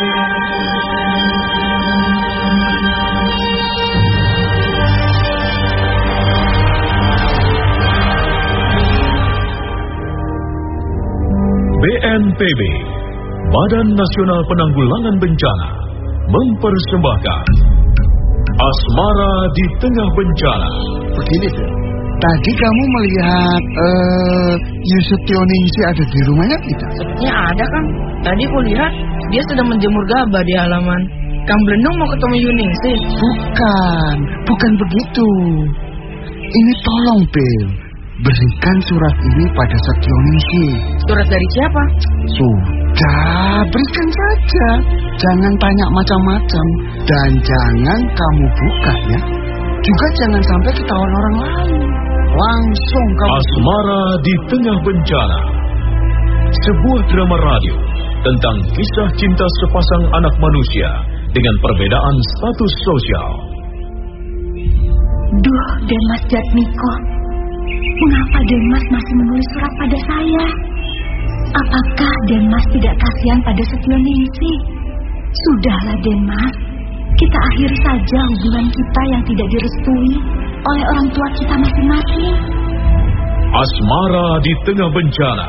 BNPB, Badan Nasional Penanggulangan Bencana, mempersembahkan Asmara di Tengah Bencana. Begini, Phil. Tadi kamu melihat uh, Yusutioningsi ada di rumahnya tidak? Sepertinya ada, Kang. Tadi aku lihat dia sedang menjemur gabah di halaman. Kang Blendong mau ketemu Yuningsi. Bukan, bukan begitu. Ini tolong, Bill. Berikan surat ini pada Setioningsi. Surat dari siapa? Sudah, berikan saja. Jangan tanya macam-macam. Dan jangan kamu buka ya. Juga jangan sampai ketahuan orang lain. Langsung kamu... Asmara di Tengah Bencana. Sebuah drama radio tentang kisah cinta sepasang anak manusia dengan perbedaan status sosial. Duh, Demas Jatmiko. Mengapa Demas masih menulis surat pada saya? Apakah Demas tidak kasihan pada Setioningsi? Sudahlah Demas, kita akhiri saja hubungan kita yang tidak direstui oleh orang tua kita masing-masing. Asmara di Tengah Bencana.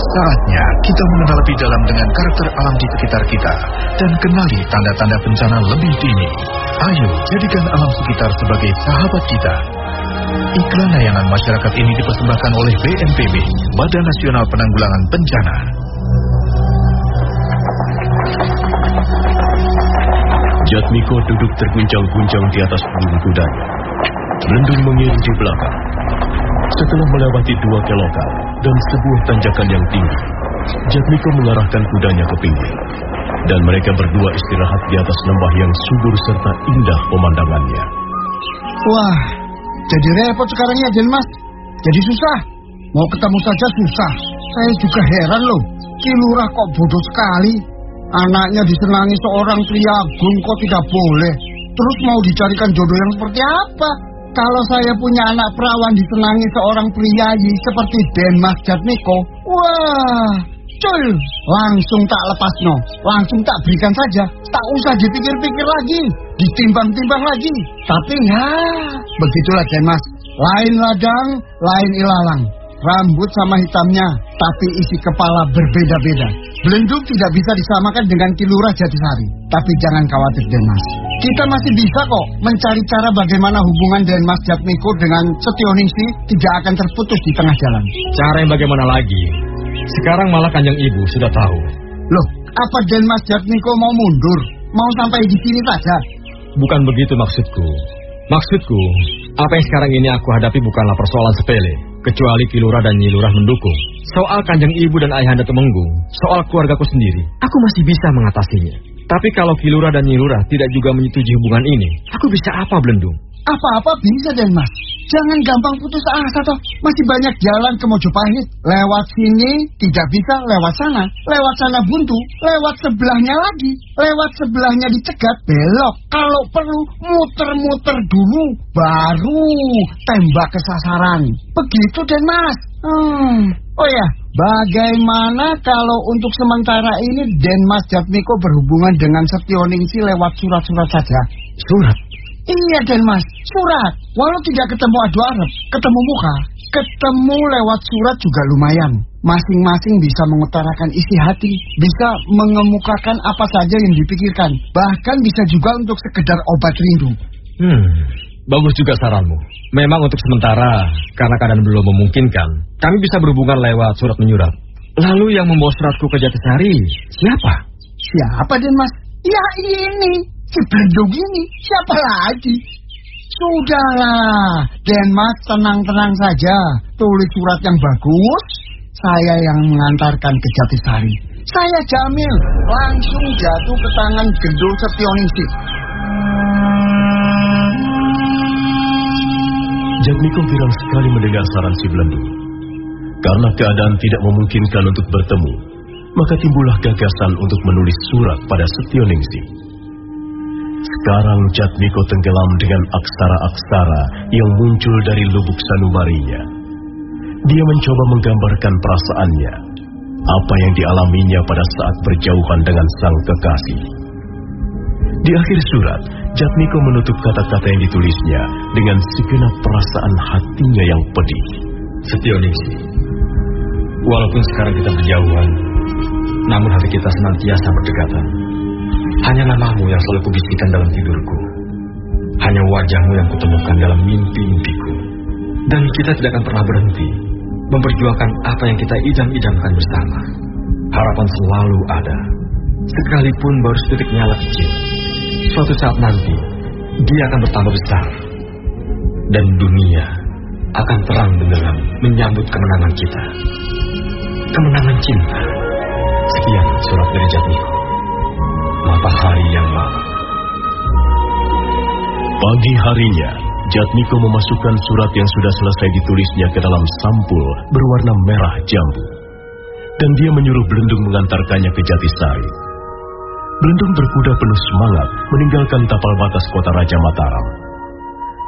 Saatnya kita mengenal lebih dalam dengan karakter alam di sekitar kita dan kenali tanda-tanda bencana lebih dini. Ayo jadikan alam sekitar sebagai sahabat kita. Iklan layanan masyarakat ini dipersembahkan oleh BNPB, Badan Nasional Penanggulangan Bencana. Jatmiko duduk terguncang-guncang di atas punggung kudanya. Lendung mengiring di belakang. Setelah melewati dua kelokan dan sebuah tanjakan yang tinggi, Jatmiko mengarahkan kudanya ke pinggir. Dan mereka berdua istirahat di atas lembah yang subur serta indah pemandangannya. Wah, jadi repot sekarang ya, Jen Mas. Jadi susah. Mau ketemu saja susah. Saya juga heran loh. Kilurah kok bodoh sekali. Anaknya disenangi seorang pria agung kok tidak boleh. Terus mau dicarikan jodoh yang seperti apa? Kalau saya punya anak perawan disenangi seorang priayi seperti Denmas Jatmiko, wah, cul, langsung tak lepas no, langsung tak berikan saja, tak usah dipikir-pikir lagi, ditimbang-timbang lagi. Tapi ya, begitulah Denmas, lain ladang, lain ilalang. Rambut sama hitamnya, tapi isi kepala berbeda-beda. Belendung tidak bisa disamakan dengan Kilurah Jatisari. Tapi jangan khawatir Denmas. Kita masih bisa kok mencari cara bagaimana hubungan Denmas Jatmiko dengan Setioningsi tidak akan terputus di tengah jalan. Cara yang bagaimana lagi? Sekarang malah kanjeng ibu sudah tahu. Loh, apa Denmas Jatmiko mau mundur? Mau sampai di sini saja? Bukan begitu maksudku. Maksudku, apa yang sekarang ini aku hadapi bukanlah persoalan sepele, kecuali Kilura dan Nyilurah mendukung. Soal kanjeng ibu dan ayahanda Temenggung, soal keluargaku sendiri, aku masih bisa mengatasinya. Tapi kalau Kilura dan Nyilurah tidak juga menyetujui hubungan ini, aku bisa apa Belendung? Apa-apa bisa Den Mas. Jangan gampang putus asa toh. Masih banyak jalan ke Mojopahit. Lewat sini tidak bisa, lewat sana. Lewat sana buntu, lewat sebelahnya lagi. Lewat sebelahnya dicegat, belok. Kalau perlu muter-muter dulu, baru tembak ke sasaran. Begitu Den Mas. Hmm. Oh ya, bagaimana kalau untuk sementara ini Denmas Jatmiko berhubungan dengan Setioningsi lewat surat-surat saja? Surat? Iya Denmas, surat. Walau tidak ketemu adu Arab, ketemu muka, ketemu lewat surat juga lumayan. Masing-masing bisa mengutarakan isi hati, bisa mengemukakan apa saja yang dipikirkan, bahkan bisa juga untuk sekedar obat rindu. Hmm, bagus juga saranmu. Memang untuk sementara, karena keadaan belum memungkinkan, kami bisa berhubungan lewat surat menyurat. Lalu yang membawa suratku ke Jatisari, siapa? Siapa Denmas? Ya ini, si ini. Siapa lagi? Sudahlah, Denmas tenang-tenang saja. Tulis surat yang bagus, saya yang mengantarkan ke Jatisari. Saya jamin langsung jatuh ke tangan Gendul Setioningsi. Jatmiko girang sekali mendengar saran si Belendung. Karena keadaan tidak memungkinkan untuk bertemu, maka timbullah gagasan untuk menulis surat pada Setioningsi. Sekarang Jatmiko tenggelam dengan aksara-aksara yang muncul dari lubuk sanubarinya. Dia mencoba menggambarkan perasaannya, apa yang dialaminya pada saat berjauhan dengan sang kekasih. Di akhir surat, Jatmiko menutup kata-kata yang ditulisnya dengan segenap perasaan hatinya yang pedih. Setioningsi, walaupun sekarang kita berjauhan, namun hati kita senantiasa berdekatan. Hanya namamu yang selalu kubisikan dalam tidurku. Hanya wajahmu yang kutemukan dalam mimpi-mimpiku. Dan kita tidak akan pernah berhenti memperjuangkan apa yang kita idam-idamkan bersama. Harapan selalu ada, sekalipun baru setitik nyala kecil. Suatu saat nanti, dia akan bertambah besar. Dan dunia akan terang benderang menyambut kemenangan kita. Kemenangan cinta. Sekian surat dari Jatmiko. Matahari yang malam. Pagi harinya, Jatmiko memasukkan surat yang sudah selesai ditulisnya ke dalam sampul berwarna merah jambu. Dan dia menyuruh Belendung mengantarkannya ke Jatisari. Belendung berkuda penuh semangat meninggalkan tapal batas kota Raja Mataram.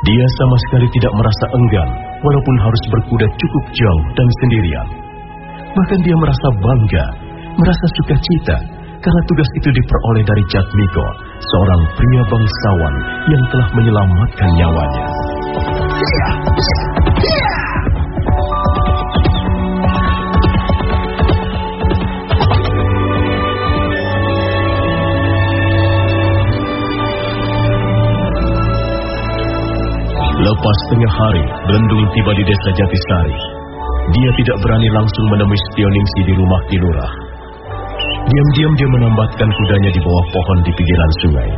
Dia sama sekali tidak merasa enggan walaupun harus berkuda cukup jauh dan sendirian. Bahkan dia merasa bangga, merasa sukacita karena tugas itu diperoleh dari Jatmiko, seorang pria bangsawan yang telah menyelamatkan nyawanya. Lepas tengah hari, Belendung tiba di desa Jatisari. Dia tidak berani langsung menemui Setioningsi di rumah Kilurah. Diam-diam dia menambatkan kudanya di bawah pohon di pinggiran sungai.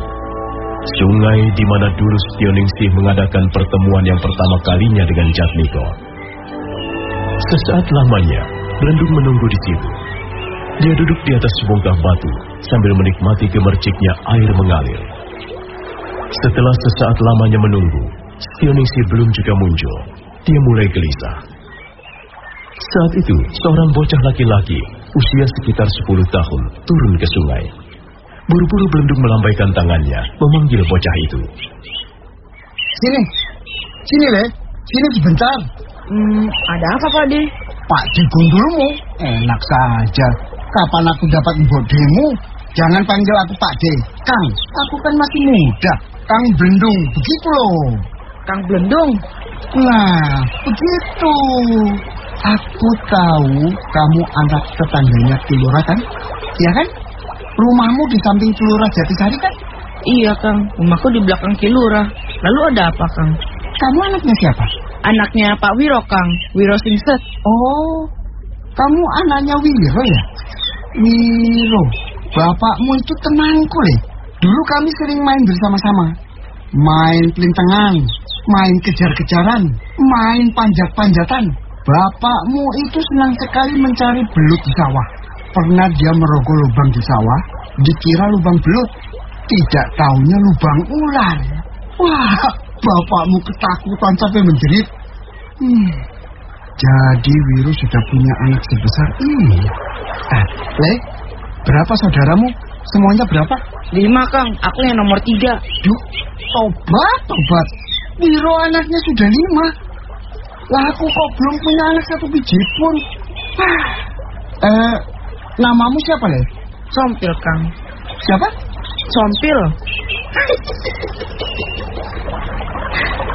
Sungai di mana dulu Setioningsi mengadakan pertemuan yang pertama kalinya dengan Jatmiko. Sesaat lamanya, Belendung menunggu di situ. Dia duduk di atas sebongkah batu sambil menikmati gemerciknya air mengalir. Setelah sesaat lamanya menunggu, Setioningsi belum juga muncul. Dia mulai gelisah. Saat itu, seorang bocah laki-laki usia sekitar 10 tahun turun ke sungai. Buru-buru Belendung melambaikan tangannya, memanggil bocah itu. Sini, sini Le, sini sebentar. Hmm, ada apa Pak De? Pak di gundulmu, enak saja. Kapan aku dapat bodemu? Jangan panggil aku Pak De. Kang, aku kan masih muda. Kang Belendung, begitu loh. Kang Blendung. Nah, begitu. Aku tahu kamu anak tetangganya Kilora kan? Iya kan? Rumahmu di samping Kilora Jatisari kan? Iya Kang, rumahku di belakang Kilura. Lalu ada apa Kang? Kamu anaknya siapa? Anaknya Pak Wiro Kang, Wiro Singset. Oh, kamu anaknya Wiro ya? Wiro, bapakmu itu temanku deh. Dulu kami sering main bersama-sama. Main pelintengan, main kejar-kejaran, main panjat-panjatan. Bapakmu itu senang sekali mencari belut di sawah. Pernah dia merogoh lubang di sawah, dikira lubang belut. Tidak taunya lubang ular. Wah, bapakmu ketakutan sampai menjerit. Hmm, jadi Wiru sudah punya anak sebesar ini. Eh, Le, berapa saudaramu? Semuanya berapa? Lima, Kang. Aku yang nomor tiga. Duh, tobat, tobat. Wiru anaknya sudah lima. Lah aku kok belum punya anak satu biji pun. Ah. Eh, namamu siapa, Le? Sompil, Kang. Siapa? Sompil.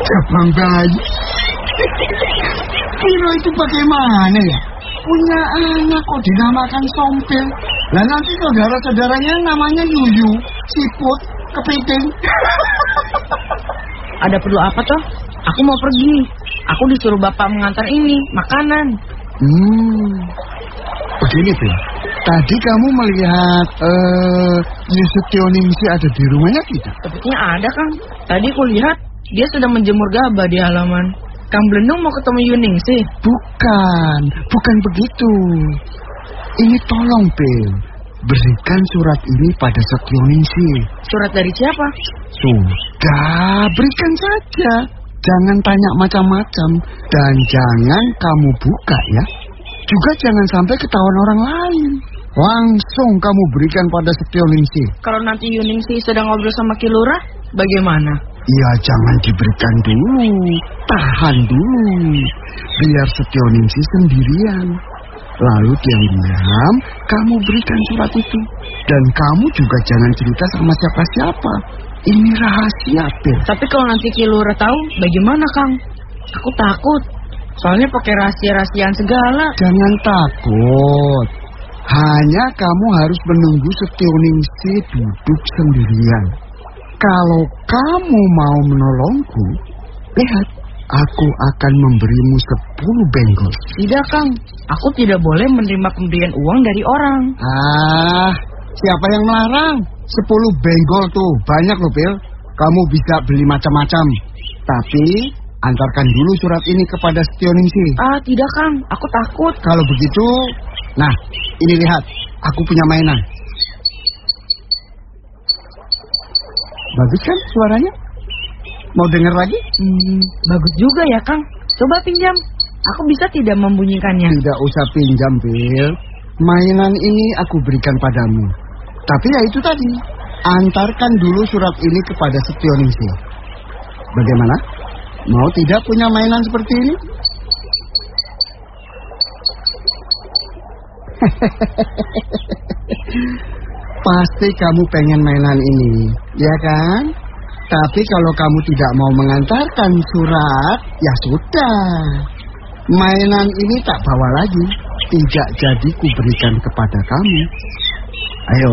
Cabang bayi. Viro itu bagaimana ya? Punya anak kok dinamakan Sompil. Lah nanti saudara-saudaranya namanya Yuyu, Siput, Kepiting. Ada perlu apa toh? Aku mau pergi. Aku disuruh bapak mengantar ini, makanan. Hmm. Begini, Pil. Tadi kamu melihat eh Ningsi ada di rumahnya kita? Sepertinya ada, Kang. Tadi aku lihat dia sedang menjemur gabah di halaman. Kang Blendung mau ketemu Yuning sih. Bukan, bukan begitu. Ini tolong, Pil. Berikan surat ini pada Setio Ningsi. Surat dari siapa? Sudah, berikan saja. Jangan tanya macam-macam. Dan jangan kamu buka ya. Juga jangan sampai ketahuan orang lain. Langsung kamu berikan pada Setio Ningsi. Kalau nanti Yuning sih sedang ngobrol sama Kilura, bagaimana? Ya jangan diberikan dulu. Tahan dulu. Biar Setio Ningsi sendirian. Lalu diam-diam kamu berikan surat itu. Dan kamu juga jangan cerita sama siapa-siapa. Ini rahasia, Pil. Tapi kalau nanti Kilura tahu, bagaimana, Kang? Aku takut. Soalnya pakai rahasia-rahasiaan segala. Jangan takut. Hanya kamu harus menunggu Setio Ningsi duduk sendirian. Kalau kamu mau menolongku, lihat, aku akan memberimu sepuluh benggol. Tidak, Kang. Aku tidak boleh menerima pemberian uang dari orang. Ah, siapa yang melarang? Sepuluh benggol tuh, banyak loh, Pil. Kamu bisa beli macam-macam. Tapi, antarkan dulu surat ini kepada Setio Ningsi. Ah, tidak, Kang. Aku takut. Kalau begitu, nah, ini lihat, aku punya mainan. Bagus kan suaranya? Mau dengar lagi? Hmm, bagus juga ya, Kang. Coba pinjam. Aku bisa tidak membunyikannya. Tidak usah pinjam, Bil. Mainan ini aku berikan padamu. Tapi ya itu tadi, antarkan dulu surat ini kepada Setio Ningsi. Bagaimana? Mau tidak punya mainan seperti ini? Pasti kamu pengen mainan ini, ya kan? Tapi kalau kamu tidak mau mengantarkan surat, ya sudah. Mainan ini tak bawa lagi, tidak jadi kuberikan kepada kamu. Ayo,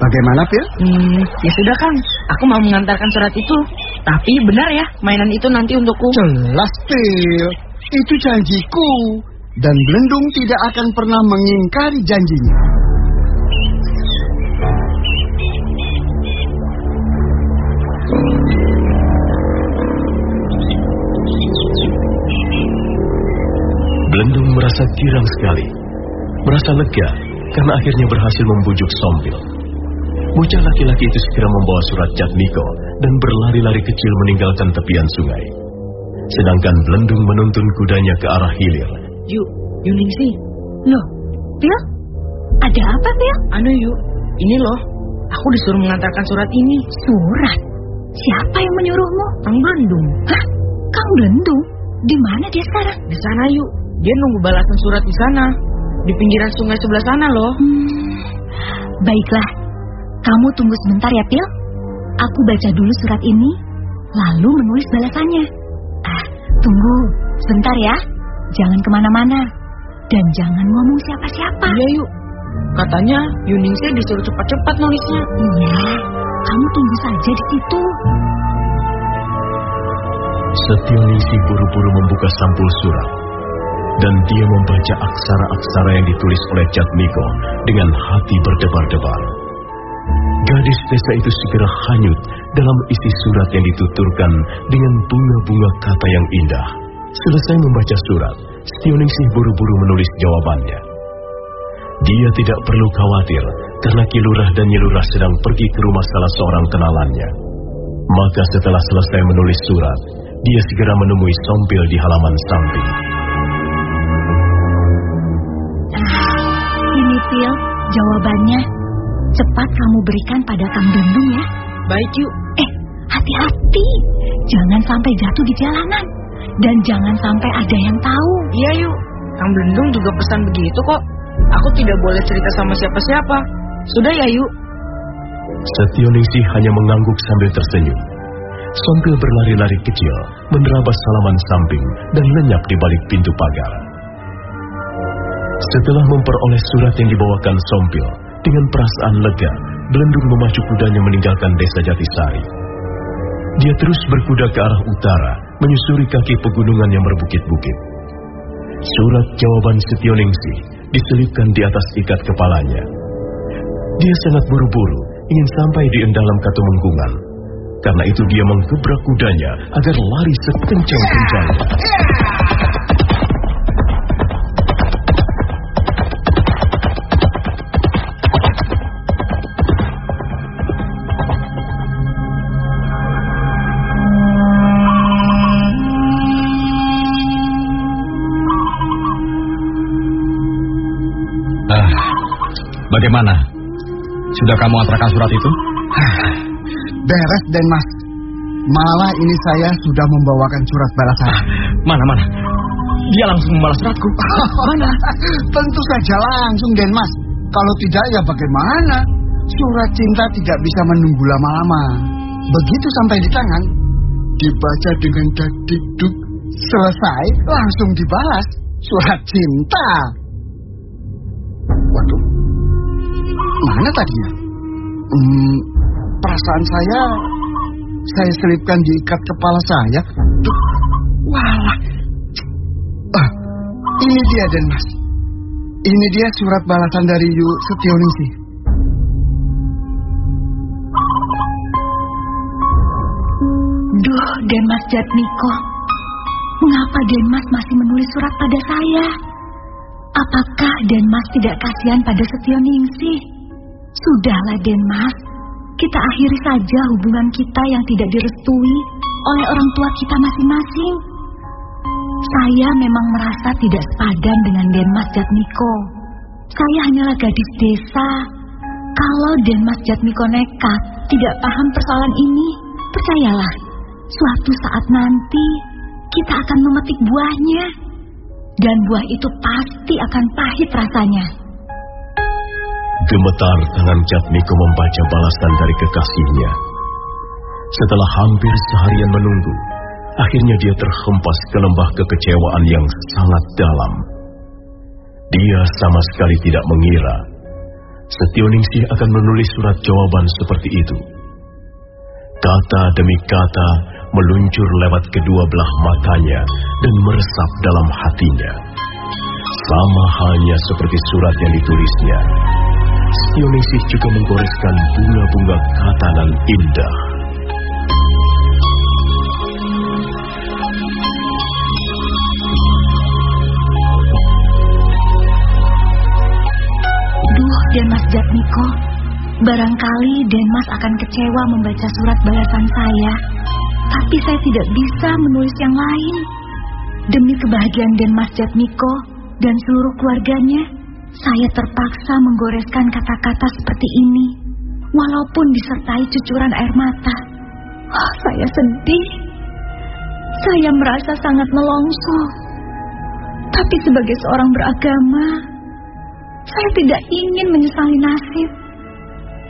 bagaimana, Pil? Hmm, ya sudah, Kang. Aku mau mengantarkan surat itu. Tapi benar ya, mainan itu nanti untukku. Jelas, Pil. Itu janjiku. Dan Belendung tidak akan pernah mengingkari janjinya. Belendung merasa girang sekali. Merasa lega karena akhirnya berhasil membujuk Sompil. Bocah laki-laki itu segera membawa surat Jatmiko dan berlari-lari kecil meninggalkan tepian sungai. Sedangkan Belendung menuntun kudanya ke arah hilir. Yuk, Yuning sih. Loh, Pil? Ada apa, Pil? Anu yuk, ini loh. Aku disuruh mengantarkan surat ini. Surat? Siapa yang menyuruhmu? Kang Belendung. Hah? Kang Lendung? Di mana dia sekarang? Di sana yuk. Dia nunggu balasan surat di sana. Di pinggiran sungai sebelah sana loh. Hmm, baiklah. Kamu tunggu sebentar ya, Pil. Aku baca dulu surat ini, lalu menulis balasannya. Ah, tunggu. Sebentar ya. Jangan ke mana-mana. Dan jangan ngomong siapa-siapa. Iya yuk. Katanya Yuningsih disuruh cepat-cepat nulisnya. Iya, kamu tunggu saja di situ. Setionisi buru-buru membuka sampul surat. Dan dia membaca aksara-aksara yang ditulis oleh Jatmiko dengan hati berdebar-debar. Gadis desa itu segera hanyut dalam isi surat yang dituturkan dengan bunga-bunga kata yang indah. Selesai membaca surat, Setionisi buru-buru menulis jawabannya. Dia tidak perlu khawatir karena Kilurah dan Nyelurah sedang pergi ke rumah salah seorang kenalannya. Maka setelah selesai menulis surat, dia segera menemui Sompil di halaman samping. Ini Pil, jawabannya. Cepat kamu berikan pada Kang Dendung ya. Baik yuk. Eh, hati-hati. Jangan sampai jatuh di jalanan. Dan jangan sampai ada yang tahu. Iya yuk. Kang Belendung juga pesan begitu kok. Aku tidak boleh cerita sama siapa-siapa. Sudah ya yuk. Setioningsi hanya mengangguk sambil tersenyum. Sompil berlari-lari kecil, menerabas halaman samping dan lenyap di balik pintu pagar. Setelah memperoleh surat yang dibawakan Sompil, dengan perasaan lega, Belendung memacu kudanya meninggalkan desa Jatisari. Dia terus berkuda ke arah utara, menyusuri kaki pegunungan yang berbukit-bukit. Surat jawaban Setioningsi diselipkan di atas ikat kepalanya. Dia sangat buru-buru ingin sampai di endalam Katumenggungan. Karena itu dia menggebrak kudanya agar lari sekencang-kencangnya. Bagaimana? Sudah kamu antarkan surat itu? Beres, Den Mas. Malah ini saya sudah membawakan surat balasan. Mana, mana? Dia langsung membalas suratku. Mana? Tentu saja langsung, Den Mas. Kalau tidak ya bagaimana? Surat cinta tidak bisa menunggu lama-lama. Begitu sampai di tangan, dibaca dengan dadiduk, selesai langsung dibalas. Surat cinta. Waduh, mana tadinya? Hmm, perasaan saya, saya selipkan di ikat kepala saya. Walah. Ah, ini dia Den Mas. Ini dia surat balasan dari Yu Setionisi. Duh, Denmas Jatmiko. Mengapa Denmas masih menulis surat pada saya? Apakah Denmas tidak kasihan pada Setioningsi? Sudahlah Denmas, kita akhiri saja hubungan kita yang tidak direstui oleh orang tua kita masing-masing. Saya memang merasa tidak sepadan dengan Denmas Jatmiko. Saya hanyalah gadis desa. Kalau Denmas Jatmiko nekat, tidak paham persoalan ini, percayalah, suatu saat nanti kita akan memetik buahnya. Dan buah itu pasti akan pahit rasanya. Gemetar tangan Jatmiko membaca balasan dari kekasihnya. Setelah hampir seharian menunggu, akhirnya dia terhempas ke lembah kekecewaan yang sangat dalam. Dia sama sekali tidak mengira Setioningsi akan menulis surat jawaban seperti itu. Kata demi kata meluncur lewat kedua belah matanya dan meresap dalam hatinya. Sama halnya seperti surat yang ditulisnya. Setioningsi juga menggoreskan bunga-bunga kata dan indah. Duh, Jatmiko, barangkali Denmas akan kecewa membaca surat balasan saya. Tapi saya tidak bisa menulis yang lain. Demi kebahagiaan Denmas Jatmiko dan seluruh keluarganya, saya terpaksa menggoreskan kata-kata seperti ini, walaupun disertai cucuran air mata. Oh, saya sedih. Saya merasa sangat melongso. Tapi sebagai seorang beragama, saya tidak ingin menyesali nasib.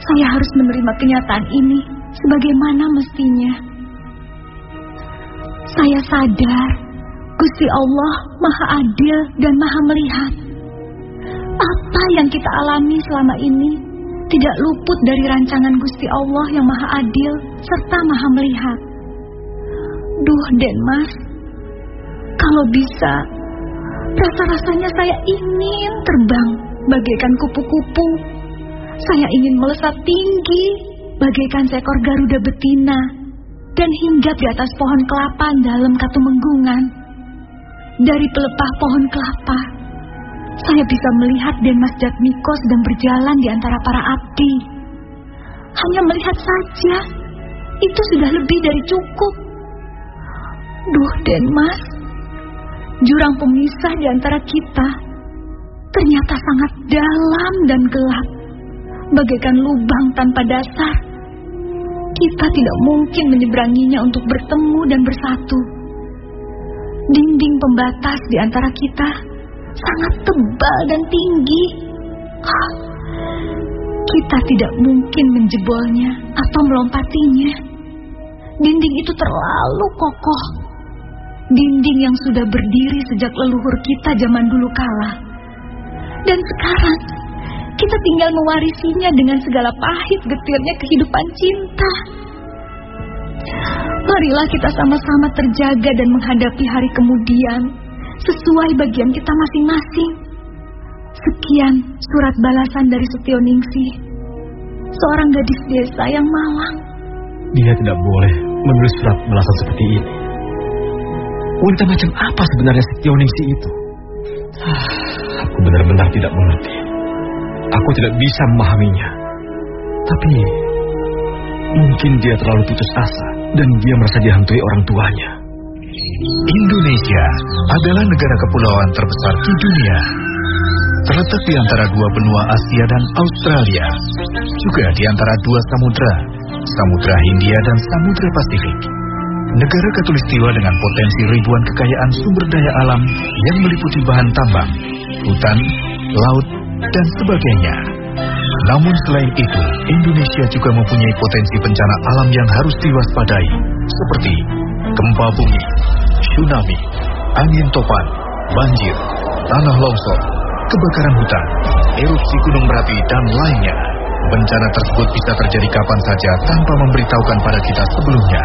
Saya harus menerima kenyataan ini sebagaimana mestinya. Saya sadar Gusti Allah Maha Adil dan Maha Melihat. Apa yang kita alami selama ini tidak luput dari rancangan Gusti Allah yang Maha Adil serta Maha Melihat. Duh, Denmas, kalau bisa, rasa-rasanya saya ingin terbang bagaikan kupu-kupu. Saya ingin melesat tinggi bagaikan seekor Garuda betina dan hinggap di atas pohon kelapa dalam Katumenggungan. Dari pelepah pohon kelapa, saya bisa melihat Denmas Jatmiko sedang berjalan di antara para api. Hanya melihat saja, itu sudah lebih dari cukup. Duh, Denmas. Jurang pemisah di antara kita ternyata sangat dalam dan gelap. Bagaikan lubang tanpa dasar. Kita tidak mungkin menyeberanginya untuk bertemu dan bersatu. Dinding pembatas di antara kita sangat tebal dan tinggi. Ah, kita tidak mungkin menjebolnya atau melompatinya. Dinding itu terlalu kokoh. Dinding yang sudah berdiri sejak leluhur kita zaman dulu kala. Dan sekarang kita tinggal mewarisinya dengan segala pahit getirnya kehidupan cinta. Marilah kita sama-sama terjaga dan menghadapi hari kemudian sesuai bagian kita masing-masing. Sekian surat balasan dari Setioningsi, seorang gadis desa yang malang. Dia tidak boleh menulis surat balasan seperti ini. Wanita macam apa sebenarnya Setioningsi itu? Ah, aku benar-benar tidak mengerti. Aku tidak bisa memahaminya. Tapi mungkin dia terlalu putus asa dan dia merasa dihantui orang tuanya. Indonesia adalah negara kepulauan terbesar di dunia. Terletak di antara dua benua Asia dan Australia, juga di antara dua samudra, Samudra Hindia dan Samudra Pasifik. Negara katulistiwa dengan potensi ribuan kekayaan sumber daya alam yang meliputi bahan tambang, hutan, laut, dan sebagainya. Namun selain itu, Indonesia juga mempunyai potensi bencana alam yang harus diwaspadai, seperti gempa bumi, tsunami, angin topan, banjir, tanah longsor, kebakaran hutan, erupsi gunung berapi, dan lainnya. Bencana tersebut bisa terjadi kapan saja tanpa memberitahukan pada kita sebelumnya.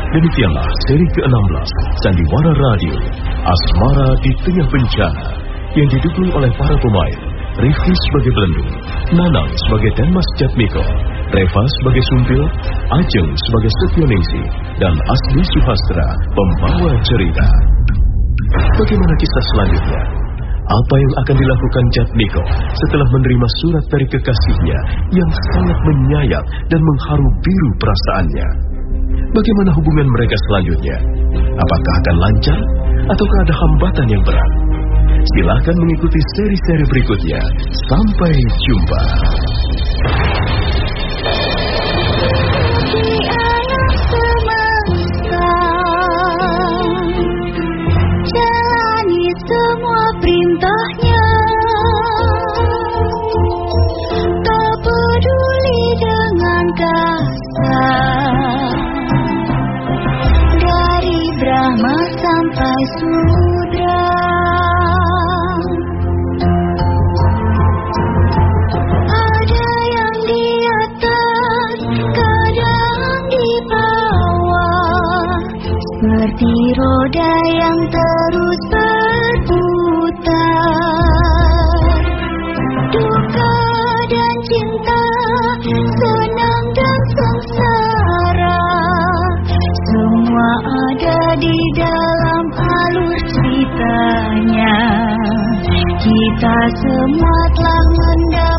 demikianlah seri ke-16 Sandiwara Radio Asmara di Tengah Bencana yang didukung oleh para pemain Rifki sebagai Belendung, Nanang sebagai Denmas Jatmiko, Reva sebagai Sumpil, Ajeng sebagai Setioningsi, dan Asli Suhastra pembawa cerita. Bagaimana kisah selanjutnya? Apa yang akan dilakukan Jatmiko setelah menerima surat dari kekasihnya yang sangat menyayat dan mengharu biru perasaannya? Bagaimana hubungan mereka selanjutnya? Apakah akan lancar ataukah ada hambatan yang berat? Silahkan mengikuti seri-seri berikutnya. Sampai jumpa. Seperti roda yang terus berputar. Duka dan cinta, Kita semua telah mendengar